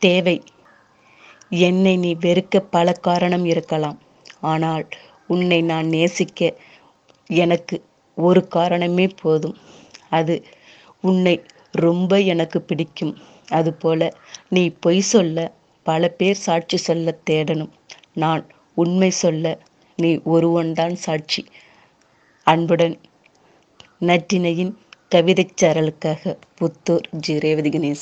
தேவை. என்னை நீ வெறுக்க பல காரணம் இருக்கலாம். ஆனால் உன்னை நான் நேசிக்க எனக்கு ஒரு காரணமே போதும். அது உன்னை ரொம்ப எனக்கு பிடிக்கும். அதுபோல நீ பொய் சொல்ல பல பேர் சாட்சி சொல்ல தேடணும். நான் உண்மை சொல்ல நீ ஒருவன்தான் சாட்சி. அன்புடன் நற்றினையின் கவிதைச் சாரலுக்காக புத்தூர் ஜி. ரேவதி கணேசன்.